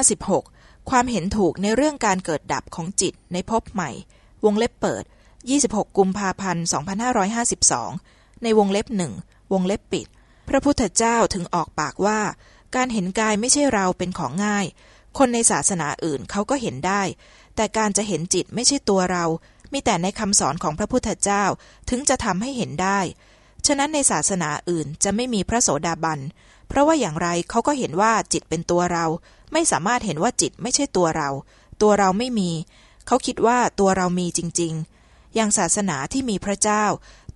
56. ความเห็นถูกในเรื่องการเกิดดับของจิตในภพใหม่ วงเล็บเปิด 26 กุมภาพันธ์ 2552 ในวงเล็บหนึ่งวงเล็บปิด พระพุทธเจ้าถึงออกปากว่า การเห็นกายไม่ใช่เราเป็นของง่าย คนในศาสนาอื่นเขาก็เห็นได้ แต่การจะเห็นจิตไม่ใช่ตัวเรา มีแต่ในคำสอนของพระพุทธเจ้าถึงจะทำให้เห็นได้ ฉะนั้นในศาสนาอื่นจะไม่มีพระโสดาบันเพราะว่าอย่างไรเขาก็เห็นว่าจิตเป็นตัวเรา ไม่สามารถเห็นว่าจิตไม่ใช่ตัวเรา ตัวเราไม่มี เขาคิดว่าตัวเรามีจริง ๆ อย่างศาสนาที่มีพระเจ้า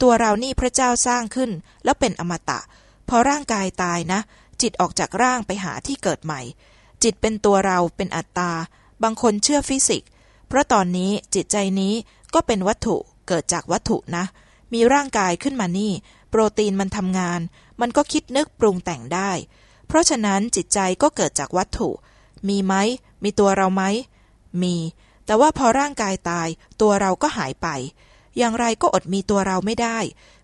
ตัวเรานี่พระเจ้าสร้างขึ้น แล้วเป็นอมตะ พอร่างกายตายนะ จิตออกจากร่างไปหาที่เกิดใหม่ จิตเป็นตัวเราเป็นอัตตา บางคนเชื่อฟิสิกส์ เพราะตอนนี้จิตใจนี้ก็เป็นวัตถุเกิดจากวัตถุนะ มีร่างกายขึ้นมานี่ โปรตีนมันทำงาน มันก็คิดนึกปรุงแต่งได้ เพราะฉะนั้นจิตใจก็เกิดจากวัตถุ มีไหม มีตัวเราไหม มี แต่ว่าพอร่างกายตาย ตัวเราก็หายไป อย่างไรก็อดมีตัวเราไม่ได้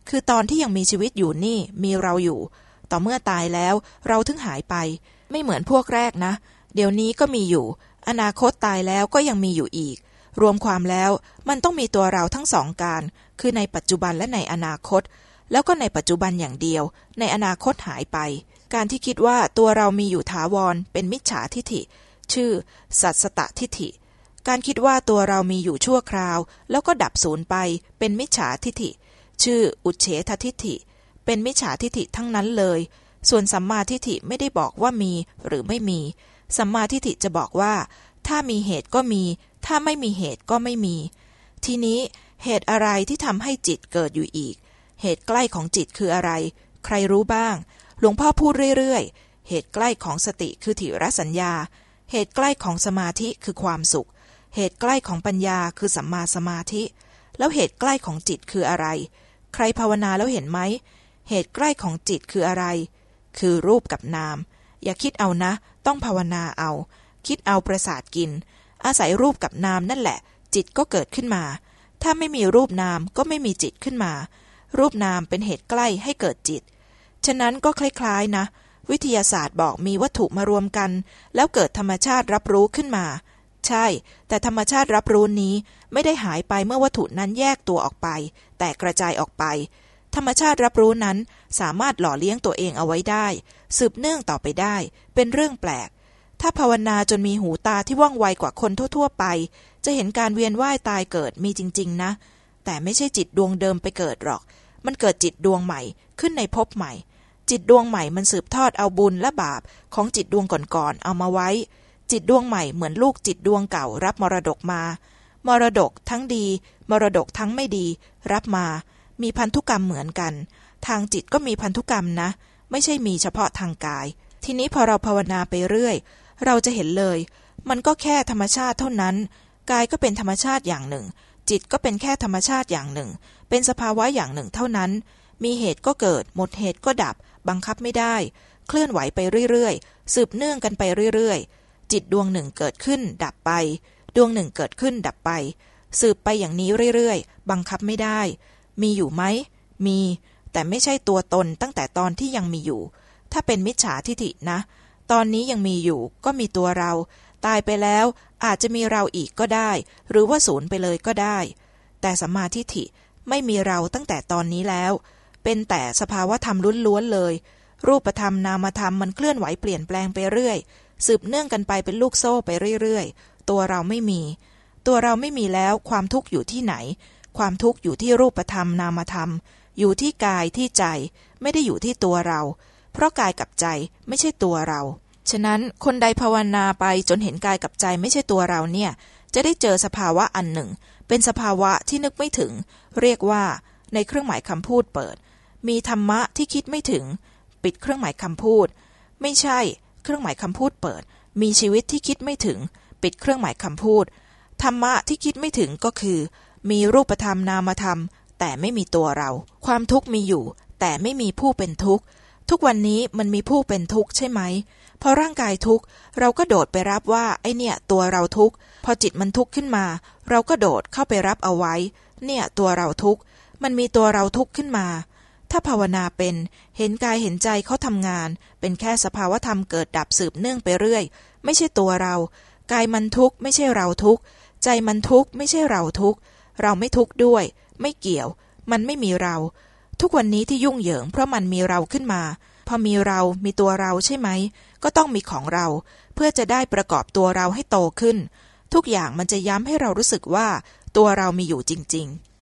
คือตอนที่ยังมีชีวิตอยู่นี่ มีเราอยู่ ต่อเมื่อตายแล้ว เราถึงหายไป ไม่เหมือนพวกแรกนะ เดี๋ยวนี้ก็มีอยู่ อนาคตตายแล้วก็ยังมีอยู่อีก รวมความแล้ว มันต้องมีตัวเราทั้งสองการ คือในปัจจุบันและในอนาคต แล้วก็ในปัจจุบันอย่างเดียว ในอนาคตหายไป การที่คิดว่าตัวเรามีอยู่ถาวรเป็นมิจฉาทิฐิ ชื่อ สัตสตทิฐิ การคิดว่าตัวเรามีอยู่ชั่วคราว แล้วก็ดับสูญไปเป็นมิจฉาทิฐิ ชื่อ อุเฉททิฐิ เป็นมิจฉาทิฐิทั้งนั้นเลย ส่วนสัมมาทิฏฐิไม่ได้บอกว่ามีหรือไม่มี สัมมาทิฏฐิจะบอกว่า ถ้ามีเหตุก็มี ถ้าไม่มีเหตุก็ไม่มี ทีนี้เหตุอะไรที่ทำให้จิตเกิดอยู่อีก เหตุใกล้ของจิตคืออะไร ใครรู้บ้าง หลวงพ่อพูดเรื่อยๆ เหตุใกล้ของสติคือถิรสัญญา เหตุใกล้ของสมาธิคือความสุข เหตุใกล้ของปัญญาคือสัมมาสมาธิ แล้วเหตุใกล้ของจิตคืออะไร ใครภาวนาแล้วเห็นไหม เหตุใกล้ของจิตคืออะไร คือรูปกับนาม อย่าคิดเอานะ ต้องภาวนาเอา คิดเอาประสาทกิน อาศัยรูปกับนามนั่นแหละ จิตก็เกิดขึ้นมา ถ้าไม่มีรูปนามก็ไม่มีจิตขึ้นมา รูปนามเป็นเหตุใกล้ให้เกิดจิต ฉะนั้นก็คล้ายๆนะ วิทยาศาสตร์บอกมีวัตถุมารวมกัน แล้วเกิดธรรมชาติรับรู้ขึ้นมา ใช่ แต่ธรรมชาติรับรู้นี้ไม่ได้หายไปเมื่อวัตถุนั้นแยกตัวออกไป แต่กระจายออกไป ธรรมชาติรับรู้นั้นสามารถหล่อเลี้ยงตัวเองเอาไว้ได้ สืบเนื่องต่อไปได้ เป็นเรื่องแปลก ถ้าภาวนาจนมีหูตาที่ว่องไวกว่าคนทั่ว ๆ ไป จะเห็นการเวียนว่ายตายเกิดมีจริง ๆ นะ แต่ไม่ใช่จิตดวงเดิมไปเกิดหรอก มันเกิดจิตดวงใหม่ขึ้นในภพใหม่ จิตดวงใหม่มันสืบทอดเอาบุญและบาปของจิตดวงก่อนๆเอามาไว้ จิตดวงใหม่เหมือนลูกจิตดวงเก่ารับมรดกมา มรดกทั้งดี มรดกทั้งไม่ดี รับมา มีพันธุกรรมเหมือนกัน ทางจิตก็มีพันธุกรรมนะ ไม่ใช่มีเฉพาะทางกาย ทีนี้พอเราภาวนาไปเรื่อย เราจะเห็นเลย มันก็แค่ธรรมชาติเท่านั้น กายก็เป็นธรรมชาติอย่างหนึ่ง จิตก็เป็นแค่ธรรมชาติอย่างหนึ่ง เป็นสภาวะอย่างหนึ่งเท่านั้นมีเหตุก็เกิด หมดเหตุก็ดับ บังคับไม่ได้ เคลื่อนไหวไปเรื่อยๆ สืบเนื่องกันไปเรื่อยๆ จิตดวงหนึ่งเกิดขึ้น ดับไป ดวงหนึ่งเกิดขึ้น ดับไป สืบไปอย่างนี้เรื่อยๆ บังคับไม่ได้ มีอยู่ไหม มี แต่ไม่ใช่ตัวตนตั้งแต่ตอนที่ยังมีอยู่ ถ้าเป็นมิจฉาทิฐินะ ตอนนี้ยังมีอยู่ ก็มีตัวเรา ตายไปแล้วอาจจะมีเราอีกก็ได้ หรือว่าศูนย์ไปเลยก็ได้ แต่สัมมาทิฏฐิไม่มีเราตั้งแต่ตอนนี้แล้ว เป็นแต่สภาวะธรรมล้วนๆเลย รูปธรรมนามธรรมมันเคลื่อนไหวเปลี่ยนแปลงไปเรื่อย สืบเนื่องกันไปเป็นลูกโซ่ไปเรื่อยๆ ตัวเราไม่มี ตัวเราไม่มีแล้วความทุกข์อยู่ที่ไหน ความทุกข์อยู่ที่รูปธรรมนามธรรม อยู่ที่กายที่ใจ ไม่ได้อยู่ที่ตัวเรา เพราะกายกับใจไม่ใช่ตัวเรา ฉะนั้นคนใดภาวนาไปจนเห็นกายกับใจไม่ใช่ตัวเราเนี่ย จะได้เจอสภาวะอันหนึ่ง เป็นสภาวะที่นึกไม่ถึง เรียกว่าในเครื่องหมายคำพูดเปิด มีธรรมะที่คิดไม่ถึง ปิดเครื่องหมายคำพูด ไม่ใช่ เครื่องหมายคำพูดเปิด มีชีวิตที่คิดไม่ถึง ปิดเครื่องหมายคำพูด ธรรมะที่คิดไม่ถึงก็คือ มีรูปธรรมนามธรรม แต่ไม่มีตัวเรา ความทุกข์มีอยู่ แต่ไม่มีผู้เป็นทุกข์ ทุกวันนี้มันมีผู้เป็นทุกข์ใช่ไหมพอร่างกายทุกข์เราก็โดดไปรับว่าไอเนี่ย ตัวเราทุกข์พอจิตมันทุกข์ขึ้นมา เราก็โดดเข้าไปรับเอาไว้ เนี่ย ตัวเราทุกข์มันมีตัวเราทุกข์ขึ้นมา ถ้าภาวนาเป็น เห็นกายเห็นใจเขาทำงาน เป็นแค่สภาวธรรมเกิดดับสืบเนื่องไปเรื่อย ไม่ใช่ตัวเรา กายมันทุกข์ไม่ใช่เราทุกข์ ใจมันทุกข์ไม่ใช่เราทุกข์ เราไม่ทุกข์ด้วย ไม่เกี่ยว มันไม่มีเรา ทุกวันนี้ที่ยุ่งเหยิง เพราะมันมีเราขึ้นมา พอมีเรา มีตัวเราใช่ไหม ก็ต้องมีของเรา เพื่อจะได้ประกอบตัวเราให้โตขึ้น ทุกอย่างมันจะย้ำให้เรารู้สึกว่า ตัวเรามีอยู่จริง ๆ